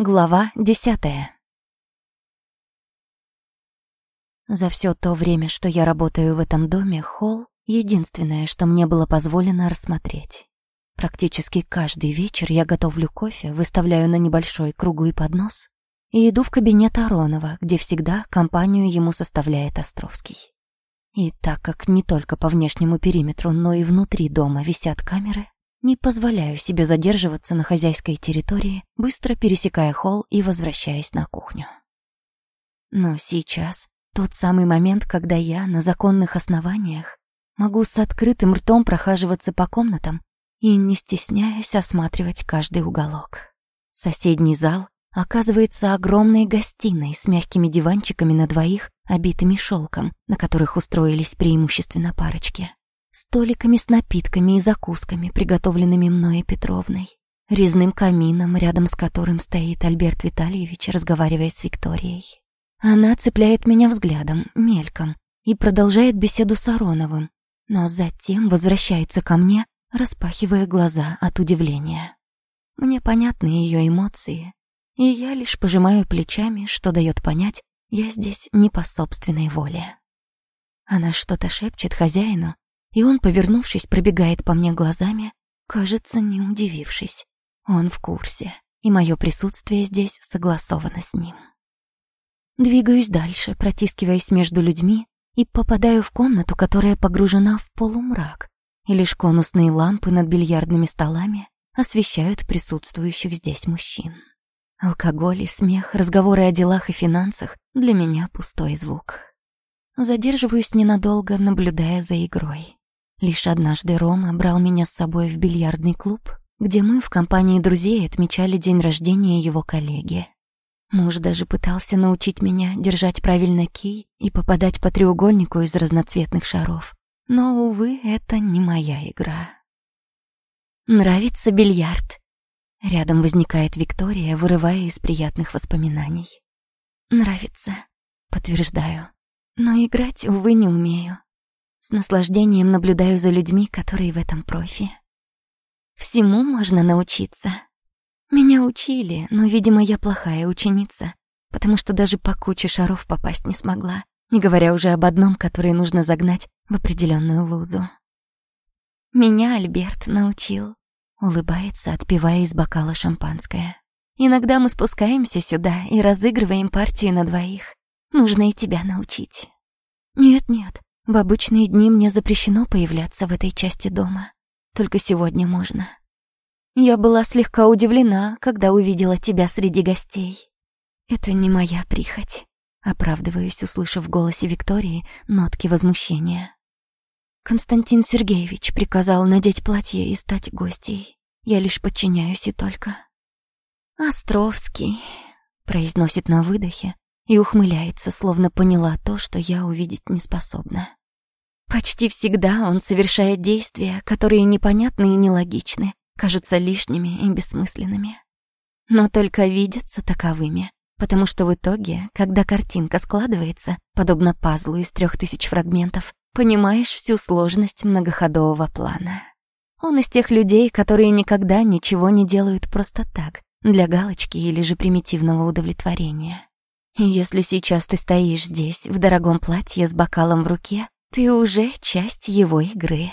Глава десятая. За все то время, что я работаю в этом доме, холл — единственное, что мне было позволено рассмотреть. Практически каждый вечер я готовлю кофе, выставляю на небольшой круглый поднос и иду в кабинет Аронова, где всегда компанию ему составляет Островский. И так как не только по внешнему периметру, но и внутри дома висят камеры, не позволяю себе задерживаться на хозяйской территории, быстро пересекая холл и возвращаясь на кухню. Но сейчас тот самый момент, когда я на законных основаниях могу с открытым ртом прохаживаться по комнатам и, не стесняясь, осматривать каждый уголок. Соседний зал оказывается огромной гостиной с мягкими диванчиками на двоих, обитыми шелком, на которых устроились преимущественно парочки столиками с напитками и закусками, приготовленными мной и Петровной, резным камином, рядом с которым стоит Альберт Витальевич, разговаривая с Викторией. Она цепляет меня взглядом, мельком, и продолжает беседу с Ароновым, но затем возвращается ко мне, распахивая глаза от удивления. Мне понятны ее эмоции, и я лишь пожимаю плечами, что дает понять, я здесь не по собственной воле. Она что-то шепчет хозяину, и он, повернувшись, пробегает по мне глазами, кажется, не удивившись. Он в курсе, и мое присутствие здесь согласовано с ним. Двигаюсь дальше, протискиваясь между людьми, и попадаю в комнату, которая погружена в полумрак, и лишь конусные лампы над бильярдными столами освещают присутствующих здесь мужчин. Алкоголь и смех, разговоры о делах и финансах для меня пустой звук. Задерживаюсь ненадолго, наблюдая за игрой. Лишь однажды Рома брал меня с собой в бильярдный клуб, где мы в компании друзей отмечали день рождения его коллеги. Муж даже пытался научить меня держать правильно кий и попадать по треугольнику из разноцветных шаров. Но, увы, это не моя игра. «Нравится бильярд?» Рядом возникает Виктория, вырывая из приятных воспоминаний. «Нравится», — подтверждаю. «Но играть, увы, не умею. С наслаждением наблюдаю за людьми, которые в этом профи. Всему можно научиться. Меня учили, но, видимо, я плохая ученица, потому что даже по куче шаров попасть не смогла, не говоря уже об одном, который нужно загнать в определенную лузу. Меня Альберт научил. Улыбается, отпивая из бокала шампанское. Иногда мы спускаемся сюда и разыгрываем партию на двоих. Нужно и тебя научить. Нет-нет, в обычные дни мне запрещено появляться в этой части дома. Только сегодня можно. Я была слегка удивлена, когда увидела тебя среди гостей. Это не моя прихоть. Оправдываюсь, услышав в голосе Виктории нотки возмущения. Константин Сергеевич приказал надеть платье и стать гостей. Я лишь подчиняюсь и только. «Островский», — произносит на выдохе и ухмыляется, словно поняла то, что я увидеть не способна. Почти всегда он совершает действия, которые непонятны и нелогичны, кажутся лишними и бессмысленными. Но только видятся таковыми, потому что в итоге, когда картинка складывается, подобно пазлу из трех тысяч фрагментов, понимаешь всю сложность многоходового плана. Он из тех людей, которые никогда ничего не делают просто так, для галочки или же примитивного удовлетворения. И если сейчас ты стоишь здесь, в дорогом платье с бокалом в руке, ты уже часть его игры.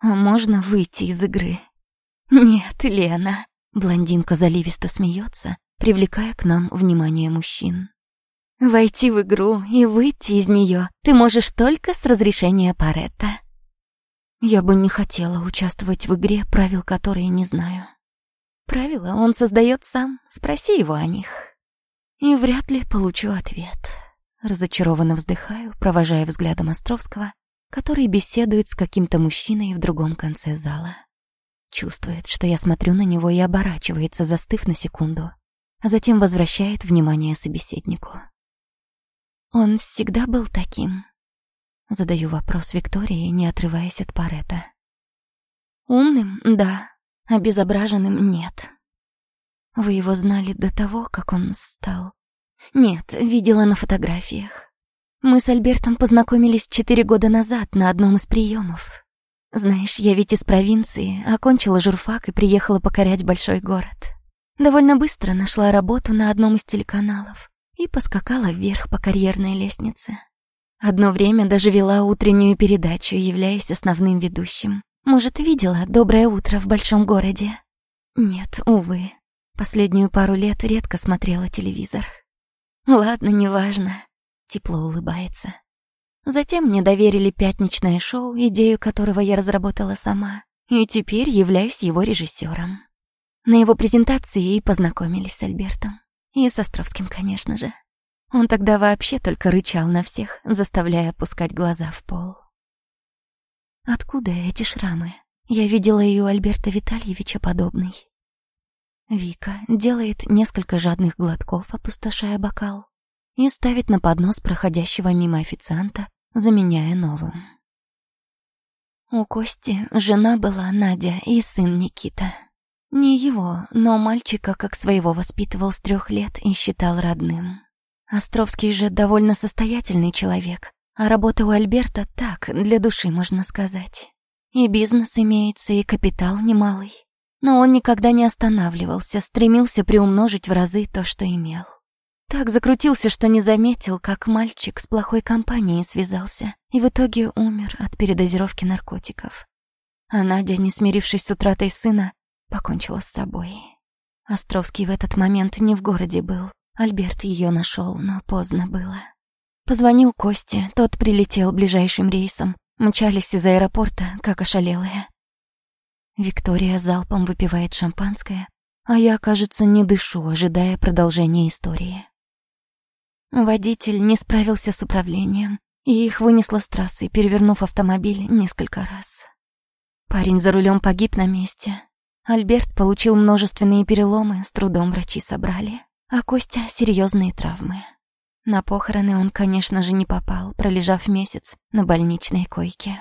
А можно выйти из игры? Нет, Лена. Блондинка заливисто смеется, привлекая к нам внимание мужчин. Войти в игру и выйти из нее ты можешь только с разрешения Паретта. Я бы не хотела участвовать в игре, правил которой не знаю. Правила он создает сам, спроси его о них. И вряд ли получу ответ. Разочарованно вздыхаю, провожая взглядом Островского, который беседует с каким-то мужчиной в другом конце зала. Чувствует, что я смотрю на него и оборачивается, застыв на секунду, а затем возвращает внимание собеседнику. «Он всегда был таким?» Задаю вопрос Виктории, не отрываясь от Парета. «Умным — да, обезображенным — нет. Вы его знали до того, как он стал нет, видела на фотографиях. Мы с Альбертом познакомились четыре года назад на одном из приемов. Знаешь, я ведь из провинции, окончила журфак и приехала покорять большой город. Довольно быстро нашла работу на одном из телеканалов и поскакала вверх по карьерной лестнице. Одно время даже вела утреннюю передачу, являясь основным ведущим. Может, видела «Доброе утро» в большом городе? Нет, увы. Последнюю пару лет редко смотрела телевизор. Ладно, неважно. Тепло улыбается. Затем мне доверили пятничное шоу, идею которого я разработала сама, и теперь являюсь его режиссером. На его презентации и познакомились с Альбертом. И с Островским, конечно же. Он тогда вообще только рычал на всех, заставляя опускать глаза в пол. Откуда эти шрамы? Я видела ее у Альберта Витальевича подобный. Вика делает несколько жадных глотков, опустошая бокал, и ставит на поднос проходящего мимо официанта, заменяя новым. У Кости жена была Надя и сын Никита. Не его, но мальчика как своего воспитывал с трех лет и считал родным. Островский же довольно состоятельный человек, а работа у Альберта так, для души, можно сказать. И бизнес имеется, и капитал немалый. Но он никогда не останавливался, стремился приумножить в разы то, что имел. Так закрутился, что не заметил, как мальчик с плохой компанией связался и в итоге умер от передозировки наркотиков. А Надя, не смирившись с утратой сына, покончила с собой. Островский в этот момент не в городе был, Альберт ее нашел, но поздно было. Позвонил Косте, тот прилетел ближайшим рейсом. Мчались из аэропорта, как ошалелые. Виктория залпом выпивает шампанское, а я, кажется, не дышу, ожидая продолжения истории. Водитель не справился с управлением, и их вынесло с трассы, перевернув автомобиль несколько раз. Парень за рулем погиб на месте. Альберт получил множественные переломы, с трудом врачи собрали а Костя — серьезные травмы. На похороны он, конечно же, не попал, пролежав месяц на больничной койке.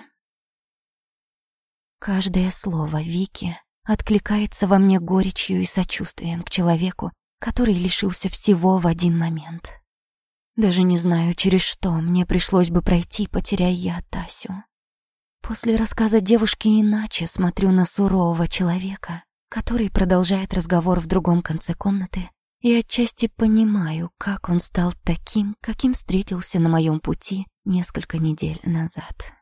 Каждое слово Вики откликается во мне горечью и сочувствием к человеку, который лишился всего в один момент. Даже не знаю, через что мне пришлось бы пройти, потеряя я Тасю. После рассказа девушки иначе смотрю на сурового человека, который продолжает разговор в другом конце комнаты и отчасти понимаю, как он стал таким, каким встретился на моем пути несколько недель назад.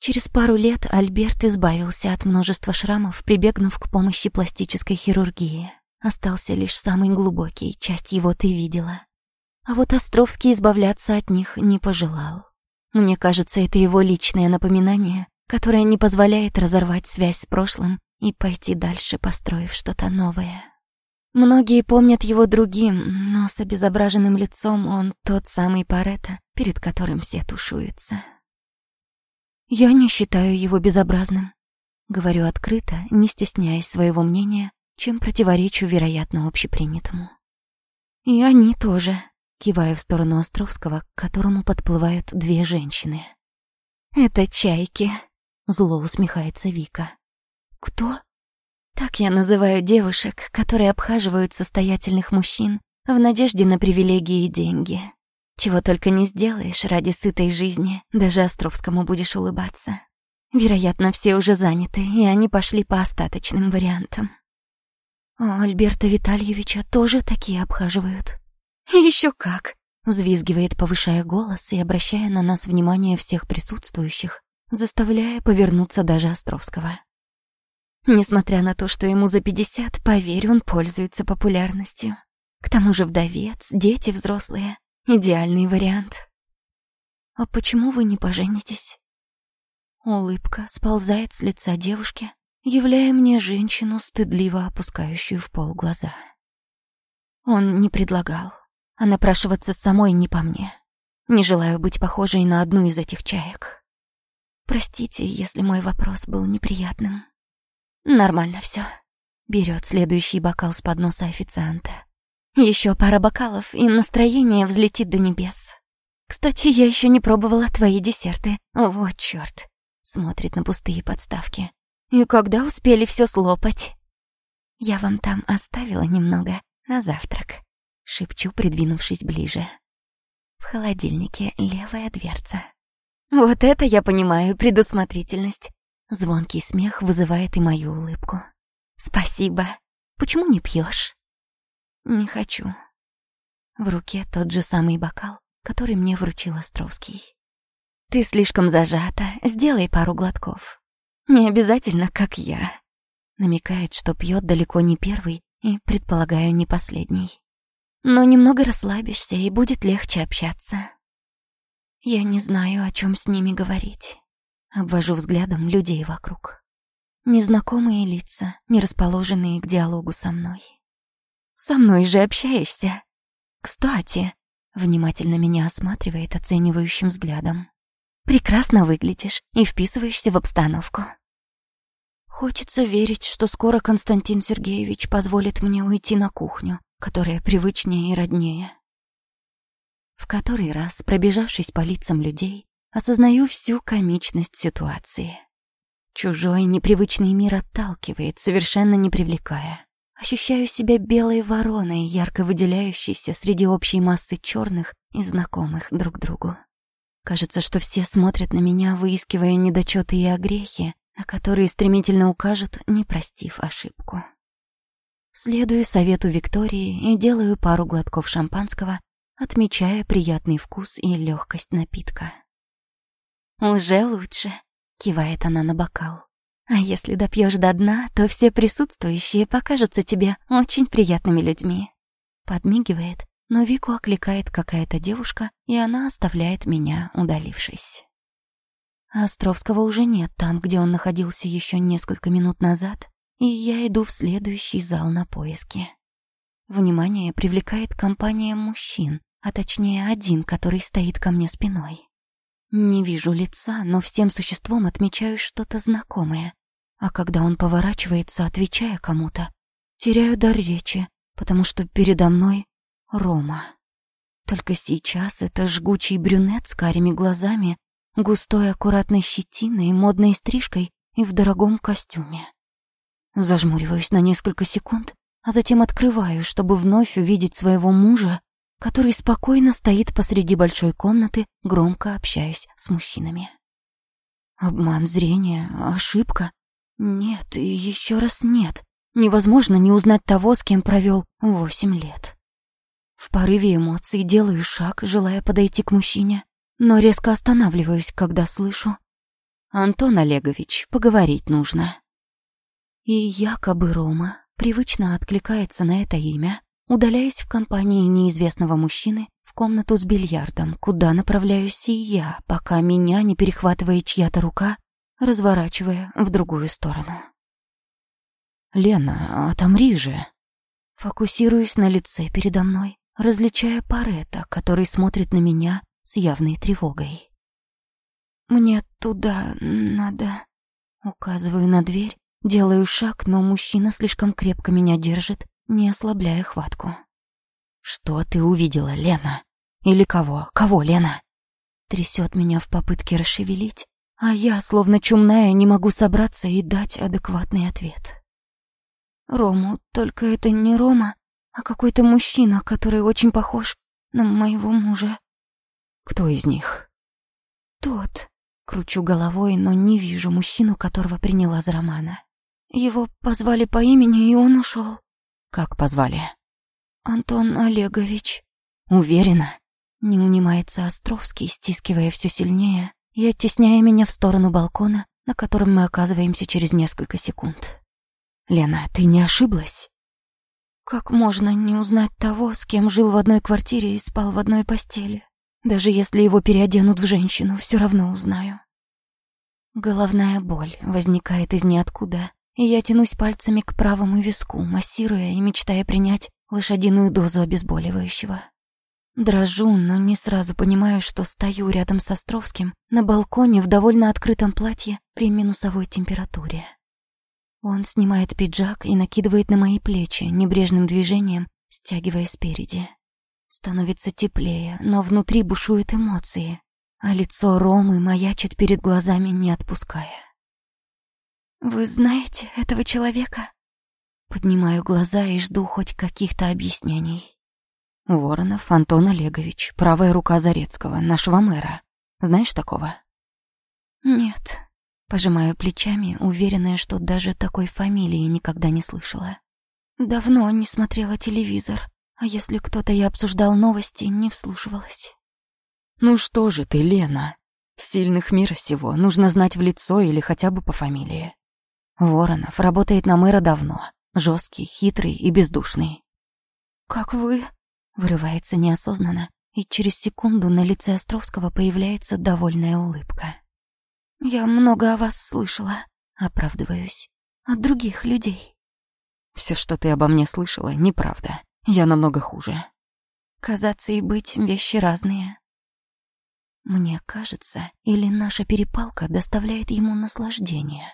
Через пару лет Альберт избавился от множества шрамов, прибегнув к помощи пластической хирургии. Остался лишь самый глубокий, часть его ты видела. А вот Островский избавляться от них не пожелал. Мне кажется, это его личное напоминание, которое не позволяет разорвать связь с прошлым и пойти дальше, построив что-то новое. Многие помнят его другим, но с обезображенным лицом он тот самый Паретто, перед которым все тушуются. Я не считаю его безобразным. Говорю открыто, не стесняясь своего мнения, чем противоречу, вероятно, общепринятому. И они тоже, киваю в сторону Островского, к которому подплывают две женщины. «Это чайки», — зло усмехается Вика. «Кто?» Так я называю девушек, которые обхаживают состоятельных мужчин в надежде на привилегии и деньги. Чего только не сделаешь ради сытой жизни, даже Островскому будешь улыбаться. Вероятно, все уже заняты, и они пошли по остаточным вариантам. А Альберта Витальевича тоже такие обхаживают. Еще как! Взвизгивает, повышая голос и обращая на нас внимание всех присутствующих, заставляя повернуться даже Островского. Несмотря на то, что ему за пятьдесят, поверь, он пользуется популярностью. К тому же вдовец, дети взрослые. Идеальный вариант. «А почему вы не поженитесь?» Улыбка сползает с лица девушки, являя мне женщину, стыдливо опускающую в пол глаза. Он не предлагал, а напрашиваться самой не по мне. Не желаю быть похожей на одну из этих чаек. Простите, если мой вопрос был неприятным. Нормально все. Берет следующий бокал с подноса официанта. Еще пара бокалов, и настроение взлетит до небес. Кстати, я еще не пробовала твои десерты. Вот черт. Смотрит на пустые подставки. И когда успели все слопать? Я вам там оставила немного на завтрак. Шепчу, придвинувшись ближе. В холодильнике левая дверца. Вот это я понимаю, предусмотрительность. Звонкий смех вызывает и мою улыбку. «Спасибо. Почему не пьешь? Не хочу. В руке тот же самый бокал, который мне вручил Островский. Ты слишком зажата, сделай пару глотков. Не обязательно, как я. Намекает, что пьет далеко не первый и, предполагаю, не последний. Но немного расслабишься, и будет легче общаться. Я не знаю, о чем с ними говорить. Обвожу взглядом людей вокруг. Незнакомые лица, не расположенные к диалогу со мной. Со мной же общаешься. Кстати, внимательно меня осматривает оценивающим взглядом. Прекрасно выглядишь и вписываешься в обстановку. Хочется верить, что скоро Константин Сергеевич позволит мне уйти на кухню, которая привычнее и роднее. В который раз, пробежавшись по лицам людей, осознаю всю комичность ситуации. Чужой непривычный мир отталкивает, совершенно не привлекая. Ощущаю себя белой вороной, ярко выделяющейся среди общей массы черных и знакомых друг другу. Кажется, что все смотрят на меня, выискивая недочеты и огрехи, на которые стремительно укажут, не простив ошибку. Следую совету Виктории и делаю пару глотков шампанского, отмечая приятный вкус и легкость напитка. «Уже лучше», — кивает она на бокал. «А если допьешь до дна, то все присутствующие покажутся тебе очень приятными людьми». Подмигивает, но Вику окликает какая-то девушка, и она оставляет меня, удалившись. Островского уже нет там, где он находился еще несколько минут назад, и я иду в следующий зал на поиски. Внимание привлекает компания мужчин, а точнее один, который стоит ко мне спиной. Не вижу лица, но всем существом отмечаю что-то знакомое. А когда он поворачивается, отвечая кому-то, теряю дар речи, потому что передо мной Рома. Только сейчас это жгучий брюнет с карими глазами, густой аккуратной щетиной, модной стрижкой и в дорогом костюме. Зажмуриваюсь на несколько секунд, а затем открываю, чтобы вновь увидеть своего мужа который спокойно стоит посреди большой комнаты, громко общаясь с мужчинами. Обман зрения, ошибка? Нет, и еще раз нет. Невозможно не узнать того, с кем провел восемь лет. В порыве эмоций делаю шаг, желая подойти к мужчине, но резко останавливаюсь, когда слышу «Антон Олегович, поговорить нужно». И якобы Рома привычно откликается на это имя, удаляясь в компании неизвестного мужчины в комнату с бильярдом, куда направляюсь и я, пока меня не перехватывает чья-то рука, разворачивая в другую сторону. «Лена, отомри же!» Фокусируюсь на лице передо мной, различая Парета, который смотрит на меня с явной тревогой. «Мне туда надо...» Указываю на дверь, делаю шаг, но мужчина слишком крепко меня держит, не ослабляя хватку. «Что ты увидела, Лена? Или кого? Кого, Лена?» Трясет меня в попытке расшевелить, а я, словно чумная, не могу собраться и дать адекватный ответ. Рому, только это не Рома, а какой-то мужчина, который очень похож на моего мужа. Кто из них? Тот. Кручу головой, но не вижу мужчину, которого приняла за Романа. Его позвали по имени, и он ушел. «Как позвали?» «Антон Олегович». «Уверена?» Не унимается Островский, стискивая все сильнее и оттесняя меня в сторону балкона, на котором мы оказываемся через несколько секунд. «Лена, ты не ошиблась?» «Как можно не узнать того, с кем жил в одной квартире и спал в одной постели? Даже если его переоденут в женщину, все равно узнаю». Головная боль возникает из ниоткуда, и я тянусь пальцами к правому виску, массируя и мечтая принять лошадиную дозу обезболивающего. Дрожу, но не сразу понимаю, что стою рядом с Островским на балконе в довольно открытом платье при минусовой температуре. Он снимает пиджак и накидывает на мои плечи небрежным движением, стягивая спереди. Становится теплее, но внутри бушуют эмоции, а лицо Ромы маячит перед глазами, не отпуская. «Вы знаете этого человека?» Поднимаю глаза и жду хоть каких-то объяснений. Воронов Антон Олегович, правая рука Зарецкого, нашего мэра. Знаешь такого? Нет. Пожимаю плечами, уверенная, что даже такой фамилии никогда не слышала. Давно не смотрела телевизор, а если кто-то и обсуждал новости, не вслушивалась. Ну что же ты, Лена? Сильных мира сего нужно знать в лицо или хотя бы по фамилии. Воронов работает на мэра давно. Жесткий, хитрый и бездушный. «Как вы?» — вырывается неосознанно, и через секунду на лице Островского появляется довольная улыбка. «Я много о вас слышала, оправдываюсь, от других людей». Все, что ты обо мне слышала, неправда. Я намного хуже. Казаться и быть — вещи разные. Мне кажется, или наша перепалка доставляет ему наслаждение.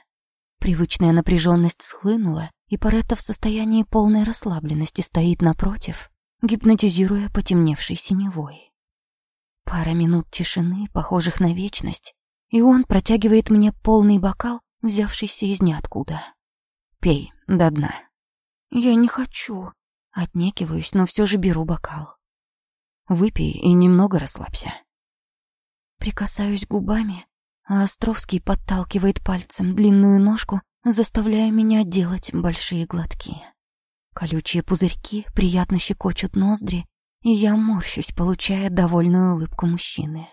Привычная напряженность схлынула, и Паретта в состоянии полной расслабленности стоит напротив, гипнотизируя потемневшей синевой. Пара минут тишины, похожих на вечность, и он протягивает мне полный бокал, взявшийся из ниоткуда. «Пей до дна». «Я не хочу». Отнекиваюсь, но все же беру бокал. «Выпей и немного расслабься». Прикасаюсь губами, а Островский подталкивает пальцем длинную ножку, заставляя меня делать большие глотки. Колючие пузырьки приятно щекочут ноздри, и я морщусь, получая довольную улыбку мужчины.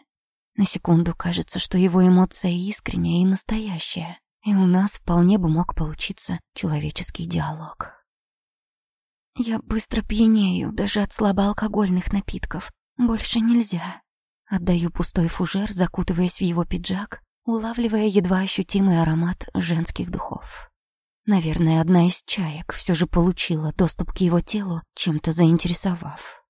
На секунду кажется, что его эмоция искренняя и настоящая, и у нас вполне бы мог получиться человеческий диалог. Я быстро пьянею, даже от слабоалкогольных напитков. Больше нельзя. Отдаю пустой фужер, закутываясь в его пиджак, улавливая едва ощутимый аромат женских духов. Наверное, одна из чаек все же получила доступ к его телу, чем-то заинтересовав.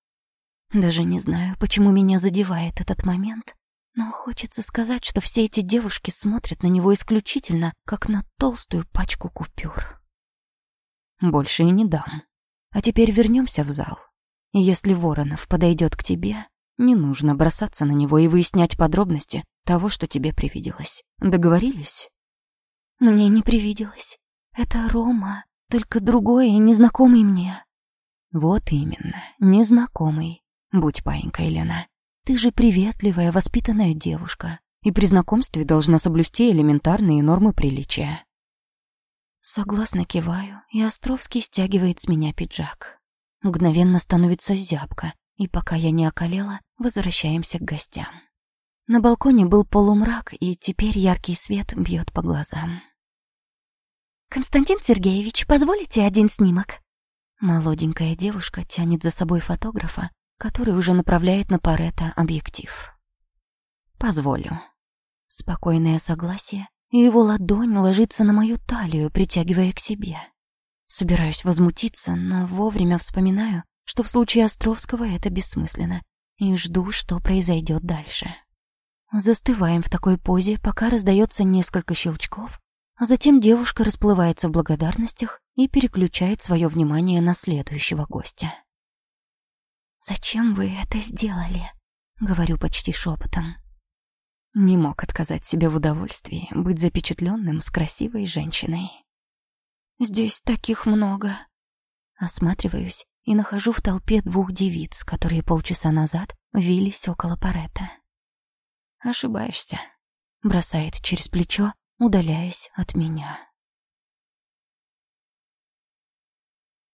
Даже не знаю, почему меня задевает этот момент, но хочется сказать, что все эти девушки смотрят на него исключительно, как на толстую пачку купюр. Больше и не дам. А теперь вернемся в зал. если Воронов подойдет к тебе, не нужно бросаться на него и выяснять подробности того, что тебе привиделось. Договорились? Мне не привиделось. Это Рома, только другой и незнакомый мне. Вот именно, незнакомый. Будь паинькой, Лена. Ты же приветливая, воспитанная девушка, и при знакомстве должна соблюсти элементарные нормы приличия. Согласно киваю, и Островский стягивает с меня пиджак. Мгновенно становится зябко, и пока я не околела, возвращаемся к гостям. На балконе был полумрак, и теперь яркий свет бьет по глазам. «Константин Сергеевич, позволите один снимок?» Молоденькая девушка тянет за собой фотографа, который уже направляет на Парета объектив. «Позволю». Спокойное согласие, и его ладонь ложится на мою талию, притягивая к себе. Собираюсь возмутиться, но вовремя вспоминаю, что в случае Островского это бессмысленно, и жду, что произойдет дальше. Застываем в такой позе, пока раздается несколько щелчков, а затем девушка расплывается в благодарностях и переключает свое внимание на следующего гостя. «Зачем вы это сделали?» — говорю почти шепотом. Не мог отказать себе в удовольствии быть запечатленным с красивой женщиной. «Здесь таких много». Осматриваюсь и нахожу в толпе двух девиц, которые полчаса назад вились около парета. «Ошибаешься», — бросает через плечо, удаляясь от меня.